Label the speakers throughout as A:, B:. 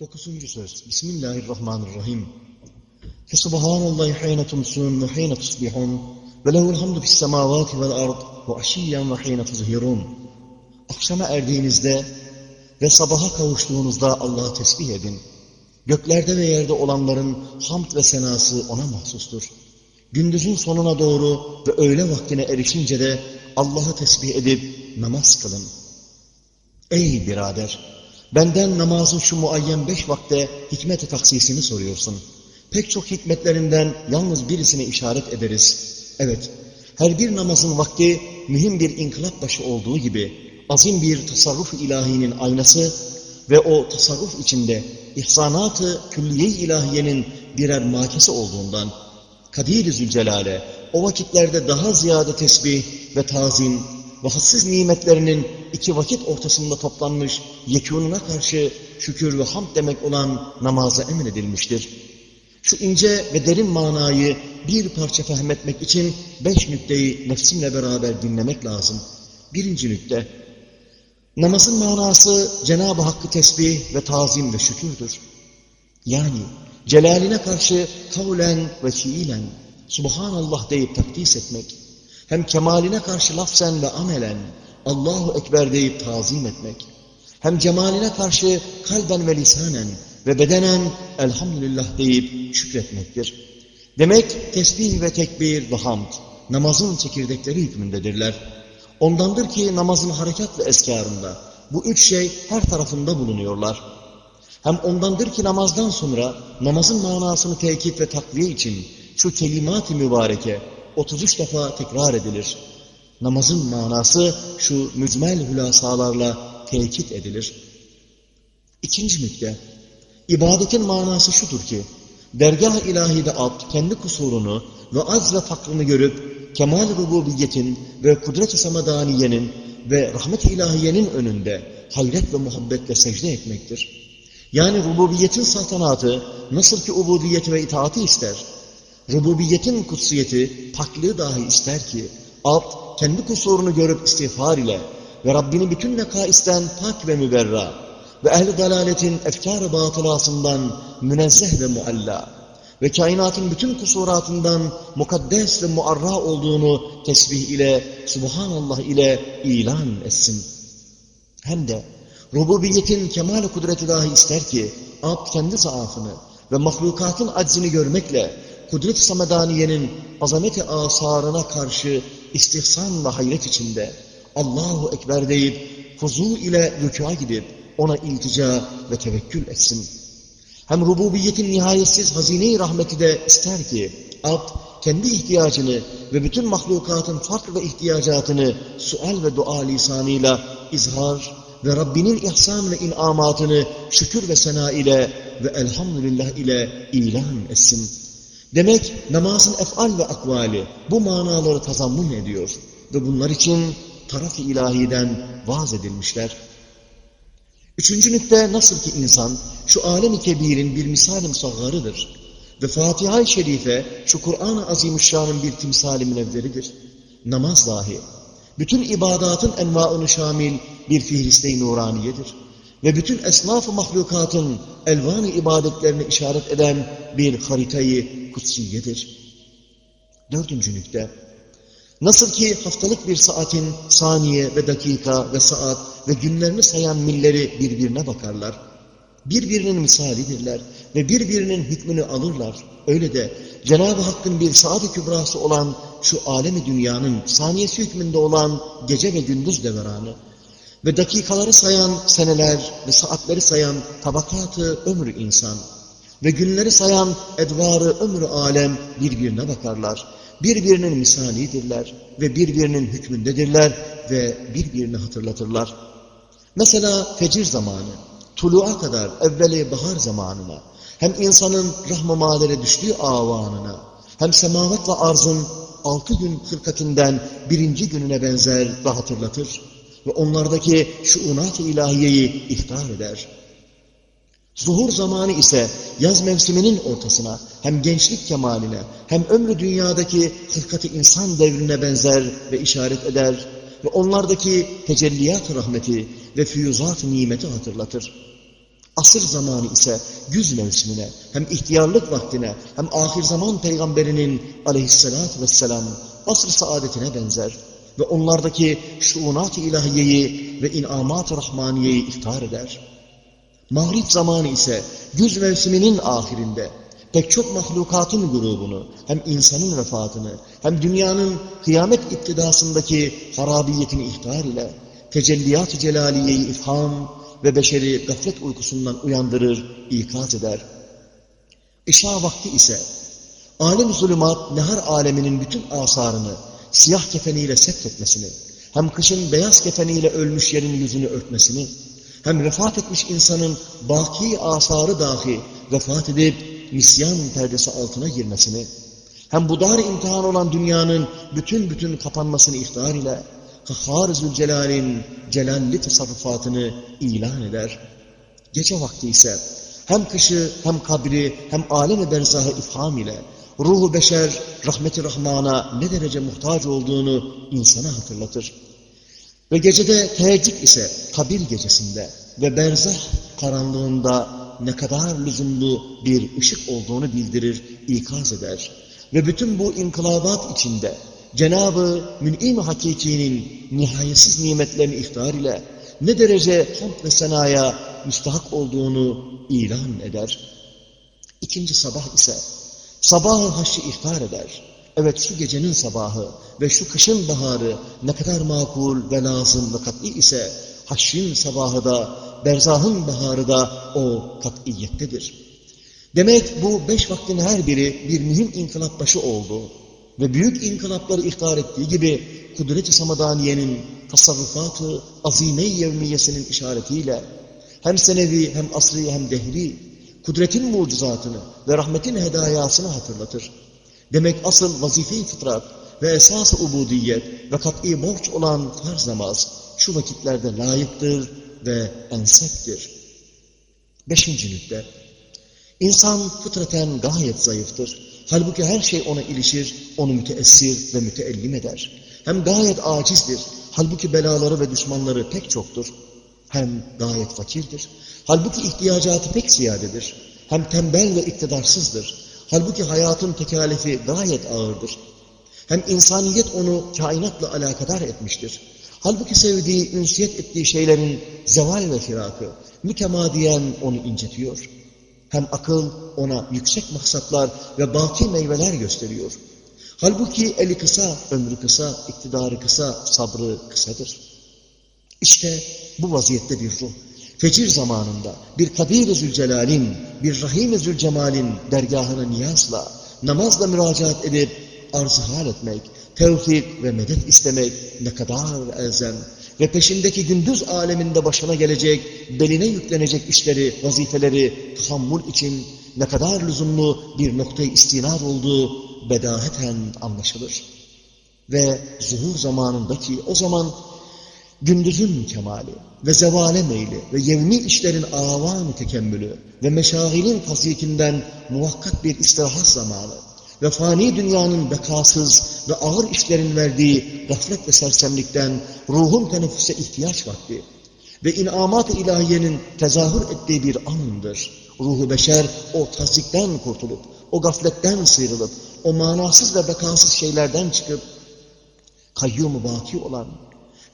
A: Dokuzuncu söz. Bismillahirrahmanirrahim. Fesubhanallahi hayne tumsun ve hayne tusbihun ve lehul hamdu fis semavati vel ard ve aşiyyen ve hayne tuzhirun. Akşama erdiğinizde ve sabaha kavuştuğunuzda Allah'a tesbih edin. Göklerde ve yerde olanların hamd ve senası ona mahsustur. Gündüzün sonuna doğru ve öğle vaktine erişince de Allah'a tesbih edip namaz kılın. Ey birader! Benden namazın şu muayyen beş vakte hikmet-i taksisini soruyorsun. Pek çok hikmetlerinden yalnız birisine işaret ederiz. Evet, her bir namazın vakti mühim bir inkılap başı olduğu gibi azim bir tasarruf ilahinin aynası ve o tasarruf içinde ihsanat-ı külliye ilahiyenin birer makesi olduğundan Kadir-i Zülcelal'e o vakitlerde daha ziyade tesbih ve tazim hassiz nimetlerinin iki vakit ortasında toplanmış yekûnuna karşı şükür ve hamd demek olan namaza emredilmiştir. Şu ince ve derin manayı bir parça fehmetmek için beş nükteyi nefsimle beraber dinlemek lazım. Birinci nükte, namazın manası Cenab-ı Hakk'ı tesbih ve tazim ve şükürdür. Yani celaline karşı kavlen ve fiilen Subhanallah deyip takdis etmek, hem kemaline karşı lafzen ve amelen Allahu Ekber deyip tazim etmek, hem cemaline karşı kalben ve lisanen ve bedenen elhamdülillah deyip şükretmektir. Demek tesbih ve tekbir ve hamd namazın çekirdekleri hükmündedirler. Ondandır ki namazın harekat ve eskarında bu üç şey her tarafında bulunuyorlar. Hem ondandır ki namazdan sonra namazın manasını tekit ve takviye için şu kelimat-ı mübareke 33 defa tekrar edilir. Namazın manası şu mücmel hülasalarla tekit edilir. İkinci nükte, ibadetin manası şudur ki, dergah-ı ilahide abd kendi kusurunu ve az ve fakrını görüp, kemal rububiyetin ve kudret-i samadaniyenin ve rahmet-i ilahiyenin önünde hayret ve muhabbetle secde etmektir. Yani rububiyetin saltanatı nasıl ki ubudiyeti ve itaati ister, rububiyetin kutsiyeti paklığı dahi ister ki, abd kendi kusurunu görüp istiğfar ile ve Rabbini bütün nekaisten pak ve müberra ve ehli dalaletin efkar-ı batılasından münezzeh ve mualla ve kainatın bütün kusuratından mukaddes ve muarra olduğunu tesbih ile, subhanallah ile ilan etsin. Hem de rububiyetin kemal kudreti dahi ister ki, abd kendi zaafını ve mahlukatın aczini görmekle kudret-i samedaniyenin azameti asarına karşı istihsan ve hayret içinde Allahu Ekber deyip huzu ile rükûa gidip ona iltica ve tevekkül etsin. Hem rububiyetin nihayetsiz hazine-i rahmeti de ister ki abd kendi ihtiyacını ve bütün mahlukatın fark ve ihtiyacatını sual ve dua lisanıyla izhar ve Rabbinin ihsan ve inamatını şükür ve sena ile ve elhamdülillah ile ilan etsin. Demek namazın efal ve akvali bu manaları tazammun ediyor ve bunlar için taraf-ı ilahiden vaaz edilmişler. Üçüncü nükte nasıl ki insan şu alem-i kebirin bir misal-i musaggarıdır ve Fatiha-i Şerife şu Kur'an-ı Azimüşşan'ın bir timsal-i münevveridir. Namaz dahi bütün ibadatın envaını şamil bir fihriste-i nuraniyedir ve bütün esnaf-ı mahlukatın elvan-ı ibadetlerine işaret eden bir haritayı kutsiyedir. Dördüncü nükte, nasıl ki haftalık bir saatin saniye ve dakika ve saat ve günlerini sayan milleri birbirine bakarlar, birbirinin misalidirler ve birbirinin hükmünü alırlar. Öyle de Cenab-ı Hakk'ın bir saat-ı kübrası olan şu alemi dünyanın saniyesi hükmünde olan gece ve gündüz deveranı, ve dakikaları sayan seneler ve saatleri sayan tabakatı ömrü insan ve günleri sayan edvarı ömrü alem birbirine bakarlar. Birbirinin misalidirler ve birbirinin hükmündedirler ve birbirini hatırlatırlar. Mesela fecir zamanı, tuluğa kadar evveli bahar zamanına, hem insanın rahmı düştüğü avanına, hem semavat ve arzın altı gün hırkatinden birinci gününe benzer ve hatırlatır ve onlardaki şuunat-ı ilahiyeyi ihtar eder. Zuhur zamanı ise yaz mevsiminin ortasına hem gençlik kemaline hem ömrü dünyadaki hırkati insan devrine benzer ve işaret eder ve onlardaki tecelliyat rahmeti ve füyuzat nimeti hatırlatır. Asır zamanı ise güz mevsimine, hem ihtiyarlık vaktine, hem ahir zaman peygamberinin aleyhissalatü vesselam asr saadetine benzer ve onlardaki şuunat-ı ilahiyeyi ve inamat-ı rahmaniyeyi ihtar eder. Mağrib zamanı ise güz mevsiminin ahirinde pek çok mahlukatın grubunu, hem insanın vefatını, hem dünyanın kıyamet iktidasındaki harabiyetini ihtar ile tecelliyat-ı celaliyeyi ifham ve beşeri gaflet uykusundan uyandırır, ikaz eder. İşa vakti ise alem zulümat nehar aleminin bütün asarını siyah kefeniyle setretmesini, hem kışın beyaz kefeniyle ölmüş yerin yüzünü örtmesini, hem vefat etmiş insanın baki asarı dahi vefat edip misyan perdesi altına girmesini, hem bu dar imtihan olan dünyanın bütün bütün kapanmasını ihtiyar ile, Kahhar Zülcelal'in celalli tasarrufatını ilan eder. Gece vakti ise hem kışı hem kabri hem alem-i berzahı ifham ile ruhu beşer rahmeti rahmana ne derece muhtaç olduğunu insana hatırlatır. Ve gecede teheccüd ise kabir gecesinde ve berzah karanlığında ne kadar lüzumlu bir ışık olduğunu bildirir, ikaz eder. Ve bütün bu inkılabat içinde Cenab-ı Mün'im-i Hakiki'nin nihayetsiz nimetlerini ihtar ile ne derece hamd ve senaya müstahak olduğunu ilan eder. İkinci sabah ise sabahı haşi ihtar eder. Evet şu gecenin sabahı ve şu kışın baharı ne kadar makul ve lazım ve kat'i ise haşrin sabahı da berzahın baharı da o kat'iyettedir. Demek bu beş vaktin her biri bir mühim inkılap başı oldu ve büyük inkılapları ihtar ettiği gibi kudret-i samadaniyenin tasarrufatı azime-i yevmiyesinin işaretiyle hem senevi hem asri hem dehri kudretin mucizatını ve rahmetin hedayasını hatırlatır. Demek asıl vazife-i fıtrat ve esas-ı ubudiyet ve kat'i borç olan farz namaz şu vakitlerde layıktır ve enseptir. Beşinci nükte. İnsan fıtraten gayet zayıftır. Halbuki her şey ona ilişir, onu müteessir ve müteellim eder. Hem gayet acizdir. Halbuki belaları ve düşmanları pek çoktur. Hem gayet fakirdir. Halbuki ihtiyacatı pek ziyadedir. Hem tembel ve iktidarsızdır. Halbuki hayatın tekalifi gayet ağırdır. Hem insaniyet onu kainatla alakadar etmiştir. Halbuki sevdiği, ünsiyet ettiği şeylerin zeval ve firakı mütemadiyen onu incetiyor. Hem akıl ona yüksek maksatlar ve baki meyveler gösteriyor. Halbuki eli kısa, ömrü kısa, iktidarı kısa, sabrı kısadır. İşte bu vaziyette bir ruh. Fecir zamanında bir Kadir-i Zülcelal'in, bir Rahim-i Zülcemal'in dergahına niyazla, namazla müracaat edip arz hal etmek, tevfik ve medet istemek ne kadar elzem ve peşindeki gündüz aleminde başına gelecek, beline yüklenecek işleri, vazifeleri tahammül için ne kadar lüzumlu bir noktayı istinad olduğu bedaheten anlaşılır. Ve zuhur zamanındaki o zaman gündüzün kemali ve zevale meyli ve yevmi işlerin avan tekemmülü ve meşagilin tasdikinden muvakkat bir istirahat zamanı ve fani dünyanın bekasız ve ağır işlerin verdiği gaflet ve sersemlikten ruhun teneffüse ihtiyaç vakti ve inamat-ı ilahiyenin tezahür ettiği bir andır. Ruhu beşer o tasdikten kurtulup, o gafletten sıyrılıp, o manasız ve bekasız şeylerden çıkıp, kayyum baki olan,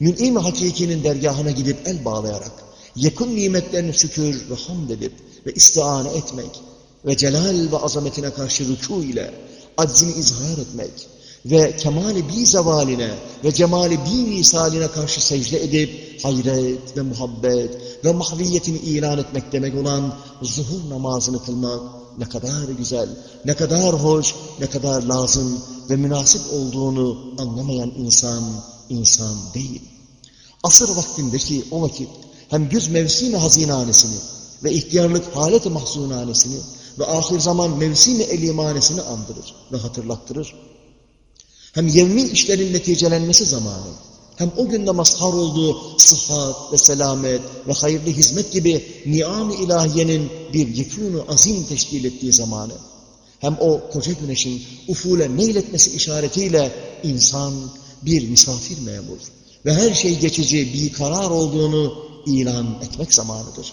A: mün'im-i hakikinin dergahına gidip el bağlayarak, yakın nimetlerini şükür ve hamd edip ve istiane etmek ve celal ve azametine karşı rükû ile aczini izhar etmek ve kemali bi zevaline ve cemali bi misaline karşı secde edip hayret ve muhabbet ve mahviyetini ilan etmek demek olan zuhur namazını kılmak ne kadar güzel, ne kadar hoş, ne kadar lazım ve münasip olduğunu anlamayan insan, insan değil. Asır vaktindeki o vakit hem güz mevsimi hazinanesini ve ihtiyarlık halet-i mahzunanesini ve ahir zaman mevsimi elimanesini andırır ve hatırlattırır. Hem yevmi işlerin neticelenmesi zamanı, hem o günde mazhar olduğu sıhhat ve selamet ve hayırlı hizmet gibi niam-ı ilahiyenin bir yekûnu azim teşkil ettiği zamanı, hem o koca güneşin ufule meyletmesi işaretiyle insan bir misafir memur ve her şey geçici bir karar olduğunu ilan etmek zamanıdır.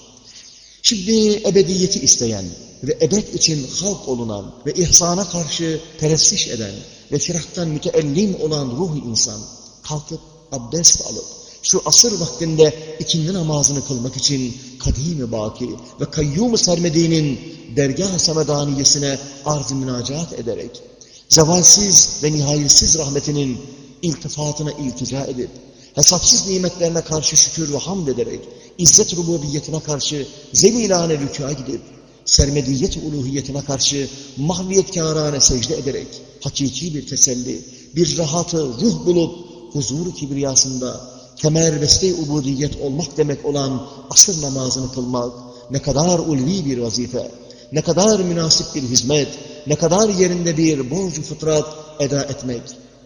A: Şimdi ebediyeti isteyen ve ebed için halk olunan ve ihsana karşı perestiş eden ve firaktan müteellim olan ruh insan kalkıp abdest alıp şu asır vaktinde ikindi namazını kılmak için kadim baki ve kayyum-u sermediğinin dergah-ı samedaniyesine arz-ı münacat ederek zevalsiz ve nihayetsiz rahmetinin iltifatına iltica edip hesapsız nimetlerine karşı şükür ve hamd ederek izzet rububiyetine karşı zemilane rükûa gidip sermediyet uluhiyetine karşı mahviyetkârâne secde ederek hakiki bir teselli, bir rahatı ruh bulup huzur kibriyasında kemer beste ubudiyet olmak demek olan asır namazını kılmak ne kadar ulvi bir vazife, ne kadar münasip bir hizmet, ne kadar yerinde bir borcu fıtrat eda etmek,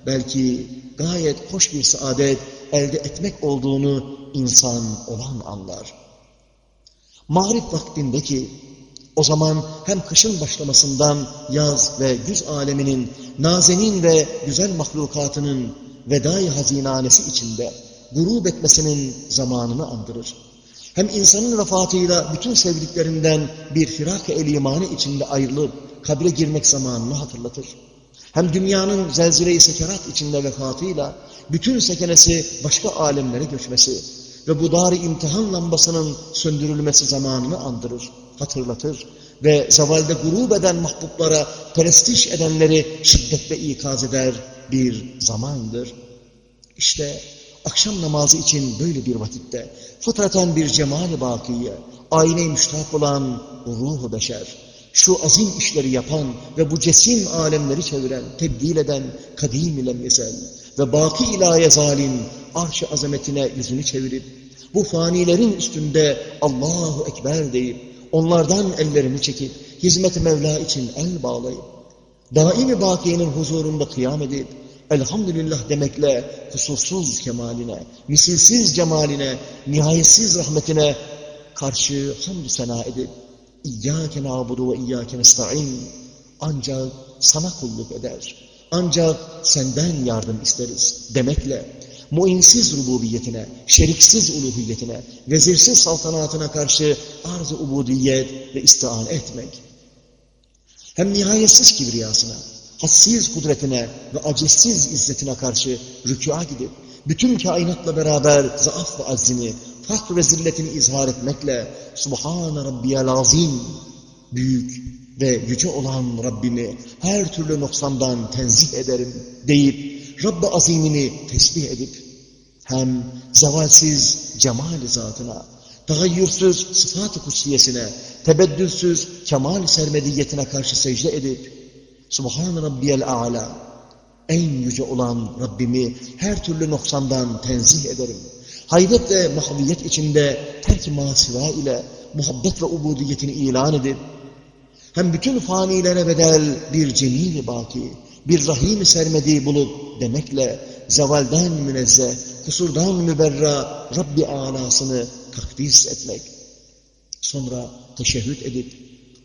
A: belki gayet hoş bir saadet elde etmek olduğunu insan olan anlar. Mağrip vaktindeki o zaman hem kışın başlamasından yaz ve güz aleminin nazenin ve güzel mahlukatının vedai hazinanesi içinde gurub etmesinin zamanını andırır. Hem insanın vefatıyla bütün sevdiklerinden bir firak-ı el-imanı içinde ayrılıp kabre girmek zamanını hatırlatır. Hem dünyanın zelzile-i sekerat içinde vefatıyla bütün sekenesi başka alemlere göçmesi ve bu dar imtihan lambasının söndürülmesi zamanını andırır, hatırlatır ve zavalde gurub eden mahbublara prestij edenleri şiddetle ikaz eder bir zamandır. İşte akşam namazı için böyle bir vakitte fıtraten bir cemali bakiye, müştak olan ruhu beşer, şu azim işleri yapan ve bu cesim alemleri çeviren, tebdil eden kadim ile mesel ve baki ilahe zalim arş-ı azametine yüzünü çevirip bu fanilerin üstünde Allahu Ekber deyip onlardan ellerini çekip hizmet-i Mevla için el bağlayıp daimi bakiyenin huzurunda kıyam edip elhamdülillah demekle kusursuz kemaline, misilsiz cemaline, nihayetsiz rahmetine karşı hamdü sena edip İyyâke nâbudu ve iyyâke nesta'in ancak sana kulluk eder. Ancak senden yardım isteriz demekle muinsiz rububiyetine, şeriksiz uluhiyetine, vezirsiz saltanatına karşı arz-ı ubudiyet ve istian etmek. Hem nihayetsiz kibriyasına, hassiz kudretine ve acizsiz izzetine karşı rükûa gidip, bütün kainatla beraber zaaf ve aczini, fakr ve zilletini izhar etmekle Subhane Rabbiyel Azim, büyük ve yüce olan Rabbimi her türlü noksandan tenzih ederim deyip Rabb-i Azimini tesbih edip hem zevalsiz cemal zatına, tagayyürsüz sıfat-ı kutsiyesine, tebeddülsüz kemal sermediyetine karşı secde edip Subhan Rabbiyel A'la en yüce olan Rabbimi her türlü noksandan tenzih ederim. Hayret ve mahviyet içinde terk-i masiva ile muhabbet ve ubudiyetini ilan edip hem bütün fanilere bedel bir cemil baki, bir rahim sermedi bulup demekle zevalden münezzeh, kusurdan müberra Rabbi alasını takdis etmek. Sonra teşehhüd edip,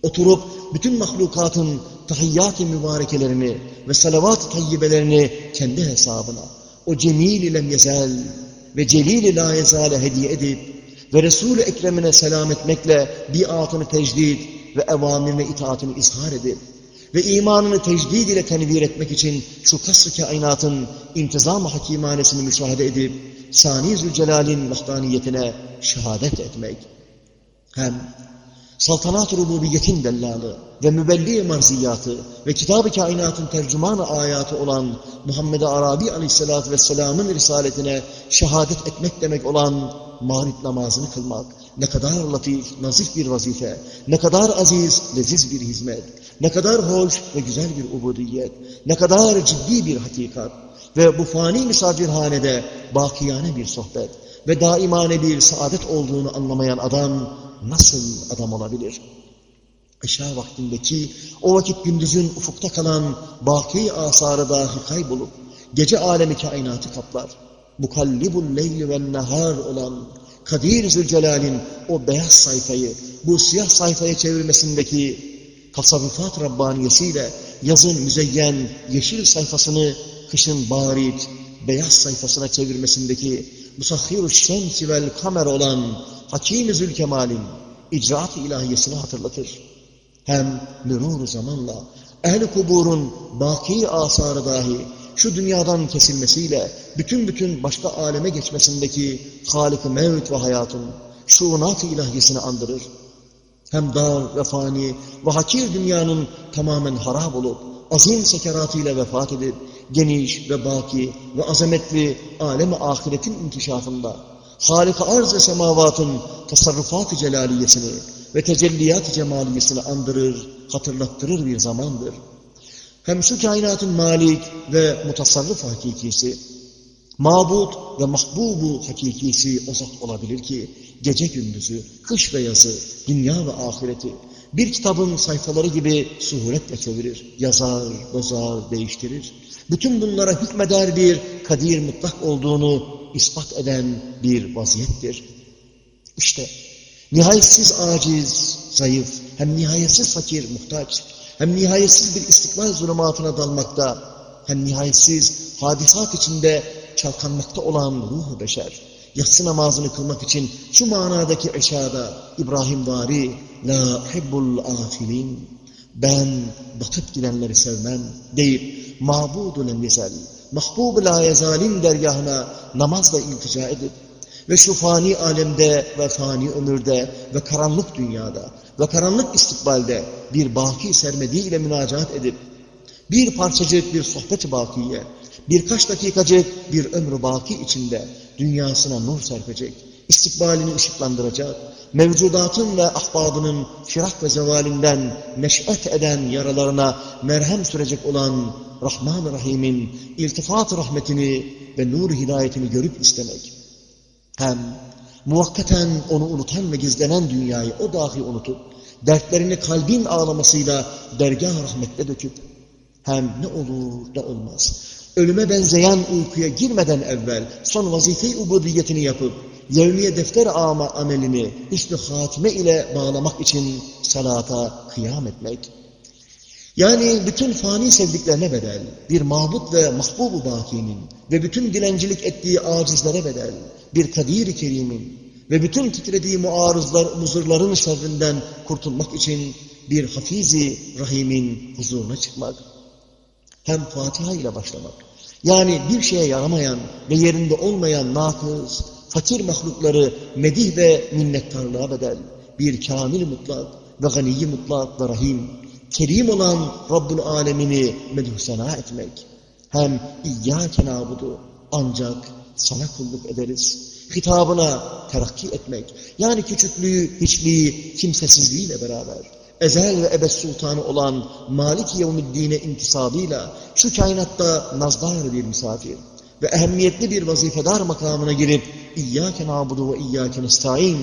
A: oturup bütün mahlukatın tahiyyat-ı mübarekelerini ve salavat-ı tayyibelerini kendi hesabına, o cemil-i lemyezel ve celil-i la yezale hediye edip ve Resul-i Ekrem'ine selam etmekle biatını tecdid ve evamirine itaatini izhar edip ve imanını tecdid ile tenvir etmek için şu kasr-ı kainatın intizam-ı hakimanesini müşahede edip Sani Zülcelal'in vahdaniyetine şehadet etmek. Hem saltanat-ı rububiyetin dellalı ve mübelli marziyatı ve kitab-ı kainatın tercüman ayatı olan Muhammed Arabi aleyhissalatü vesselamın risaletine şehadet etmek demek olan mağrib namazını kılmak ne kadar latif, nazif bir vazife, ne kadar aziz, leziz bir hizmet, ne kadar hoş ve güzel bir ubudiyet, ne kadar ciddi bir hakikat ve bu fani misafirhanede bakiyane bir sohbet ve daimane bir saadet olduğunu anlamayan adam nasıl adam olabilir? Işığa vaktindeki o vakit gündüzün ufukta kalan baki asarı dahi kaybolup gece alemi kainatı kaplar. Mukallibul leyli ve nehar olan Kadir Zülcelal'in o beyaz sayfayı bu siyah sayfaya çevirmesindeki tasavvufat Rabbaniyesiyle yazın müzeyyen yeşil sayfasını kışın barit beyaz sayfasına çevirmesindeki musahhir-ü şemsi vel kamer olan Hakim-i Zülkemal'in icraat-ı ilahiyesini hatırlatır. Hem mürur zamanla ehl kuburun baki asarı dahi şu dünyadan kesilmesiyle bütün bütün başka aleme geçmesindeki Halik-ı Mevt ve hayatın şuunat-ı ilahiyesini andırır. Hem dar ve fani ve hakir dünyanın tamamen harap olup azim sekeratıyla vefat edip geniş ve baki ve azametli alem-i ahiretin inkişafında Halik-i arz ve semavatın tasarrufat-ı celaliyesini ve tecelliyat-ı cemaliyesini andırır, hatırlattırır bir zamandır. Hem şu kainatın malik ve mutasarrıf hakikisi, mabut ve mahbubu hakikisi o zat olabilir ki, gece gündüzü, kış ve yazı, dünya ve ahireti, bir kitabın sayfaları gibi suhuletle çevirir, yazar, bozar, değiştirir. Bütün bunlara hükmeder bir kadir mutlak olduğunu ispat eden bir vaziyettir. İşte nihayetsiz aciz, zayıf, hem nihayetsiz fakir, muhtaç, hem nihayetsiz bir istikbal zulümatına dalmakta, hem nihayetsiz hadisat içinde çalkanmakta olan ruhu beşer, yatsı namazını kılmak için şu manadaki eşada İbrahim vari, La hibbul afilin, ben batıp gidenleri sevmem deyip mabudu lemyezel, mahbub-ı la yezalin dergahına namazla iltica edip ve şu fani alemde ve fani ömürde ve karanlık dünyada ve karanlık istikbalde bir baki sermedi ile münacat edip bir parçacık bir sohbet-i bakiye, birkaç dakikacık bir ömrü baki içinde dünyasına nur serpecek, istikbalini ışıklandıracak, mevcudatın ve ahbabının firak ve zevalinden neş'et eden yaralarına merhem sürecek olan Rahman-ı Rahim'in iltifat rahmetini ve nur hidayetini görüp istemek. Hem muvakkaten onu unutan ve gizlenen dünyayı o dahi unutup, dertlerini kalbin ağlamasıyla dergah rahmetle döküp, hem ne olur ne olmaz, ölüme benzeyen uykuya girmeden evvel son vazife-i ubudiyetini yapıp, yevmiye defter ama amelini hüsnü hatime ile bağlamak için salata kıyam etmek. Yani bütün fani sevdiklerine bedel, bir mahbub ve mahbubu bakinin ve bütün dilencilik ettiği acizlere bedel, bir kadir-i kerimin ve bütün titrediği muarızlar, muzurların şerrinden kurtulmak için bir hafizi rahimin huzuruna çıkmak. Hem Fatiha ile başlamak. Yani bir şeye yaramayan ve yerinde olmayan nakız, fakir mahlukları medih ve minnettarlığa bedel, bir kamil mutlak ve ganiyi mutlak ve rahim, kerim olan Rabbul alemini medhusena etmek. Hem İyyâke nâbudu ancak sana kulluk ederiz. Hitabına terakki etmek. Yani küçüklüğü, hiçliği, kimsesizliğiyle beraber. Ezel ve ebed sultanı olan Malik Yevmiddin'e intisabıyla şu kainatta nazdar bir misafir ve ehemmiyetli bir vazifedar makamına girip İyyâke nâbudu ve İyyâke nestaîn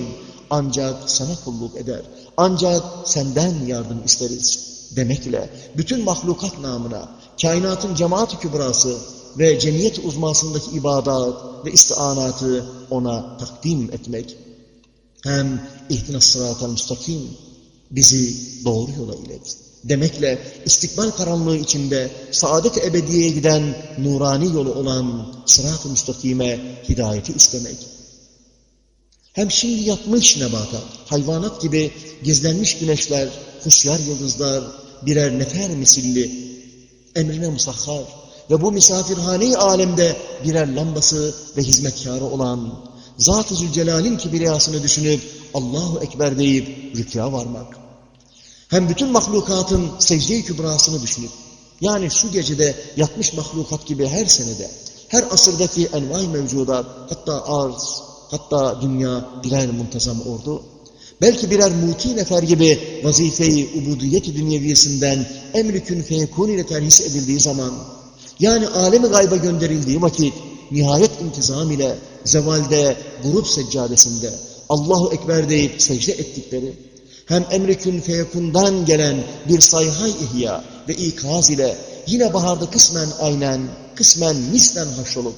A: ancak sana kulluk eder. Ancak senden yardım isteriz demekle bütün mahlukat namına kainatın cemaat-ı kübrası ve cemiyet uzmasındaki ibadat ve istianatı ona takdim etmek hem ihtinas sıratel müstakim bizi doğru yola ilet. Demekle istikbal karanlığı içinde saadet ebediyeye giden nurani yolu olan sırat-ı müstakime hidayeti istemek. Hem şimdi yatmış nebatat, hayvanat gibi gizlenmiş güneşler, kuşyar yıldızlar, birer nefer misilli, emrine musahhar ve bu misafirhane alemde birer lambası ve hizmetkarı olan Zat-ı Zülcelal'in kibriyasını düşünüp Allahu Ekber deyip rükya varmak. Hem bütün mahlukatın secde-i kübrasını düşünüp, yani şu gecede yatmış mahlukat gibi her senede, her asırdaki envai mevcudat, hatta arz, hatta dünya birer muntazam ordu, belki birer muti nefer gibi vazife-i ubudiyet-i dünyeviyesinden emrükün feyekun ile terhis edildiği zaman, yani alemi gayba gönderildiği vakit, nihayet intizam ile zevalde, grup seccadesinde, Allahu Ekber deyip secde ettikleri, hem emrikün feyekundan gelen bir sayhay ihya ve ikaz ile yine baharda kısmen aynen, kısmen mislen haşrolup,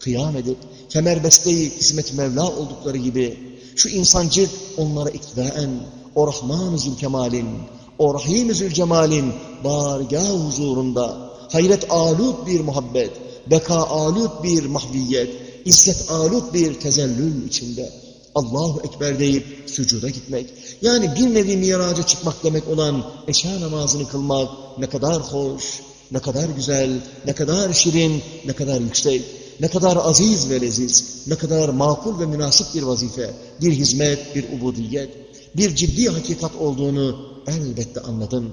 A: kıyam edip, kemerbesteyi hizmet Mevla oldukları gibi, şu insancık onlara iktidaen, o Rahman-ı Zülkemal'in, o Rahim-i Zülcemal'in bargah huzurunda, hayret alut bir muhabbet, beka alut bir mahviyet, İzzet alut bir tezellül içinde Allahu Ekber deyip sücuda gitmek, yani bir nevi miraca çıkmak demek olan eşya namazını kılmak ne kadar hoş, ne kadar güzel, ne kadar şirin, ne kadar yüksek, ne kadar aziz ve leziz, ne kadar makul ve münasip bir vazife, bir hizmet, bir ubudiyet, bir ciddi hakikat olduğunu elbette anladın.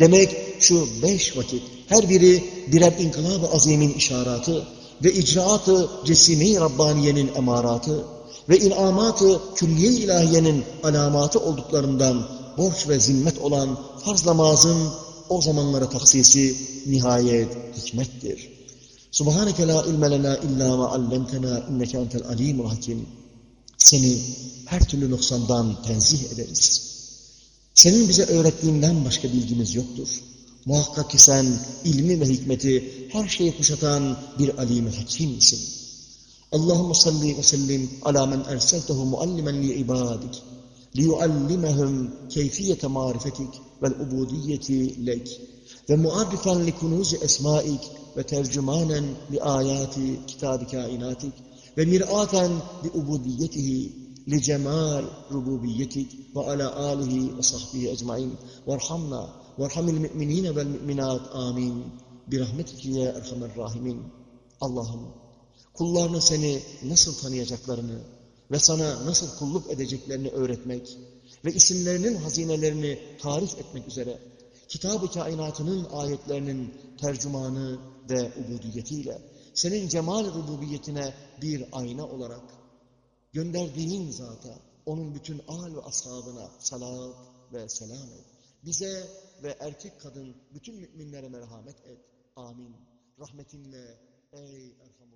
A: Demek şu beş vakit, her biri birer inkılab-ı azimin işaratı ve icraatı cesime-i Rabbaniye'nin emaratı ve inamatı külliye ilahiyenin alamatı olduklarından borç ve zimmet olan farz namazın o zamanlara taksisi nihayet hikmettir. Subhaneke la ilme lena illa ma allemtena inneke entel alimul hakim. Seni her türlü noksandan tenzih ederiz. Senin bize öğrettiğinden başka bilgimiz yoktur. Muhakkak ki sen ilmi ve hikmeti her şeyi kuşatan bir alim-i hakimsin. Allahümme salli ve sellim ala men erseltehu muallimen li ibadik ve muaddifen li kunuzi esmaik ve tercümanen li ayati kitab-ı kainatik ve mir'aten li ubudiyetihi li cemal rububiyetik ve ala alihi ve sahbihi ecmain verhamna verhamil müminine vel müminat amin bir rahmetike ya erhamer rahimin. Allah'ım kullarını seni nasıl tanıyacaklarını ve sana nasıl kulluk edeceklerini öğretmek ve isimlerinin hazinelerini tarif etmek üzere kitab-ı kainatının ayetlerinin tercümanı ve ubudiyetiyle senin cemal rububiyetine bir ayna olarak gönderdiğin zata, onun bütün al ve ashabına salat ve selam et. Bize ve erkek kadın bütün müminlere merhamet et. Amin. Rahmetinle ey Erhamur.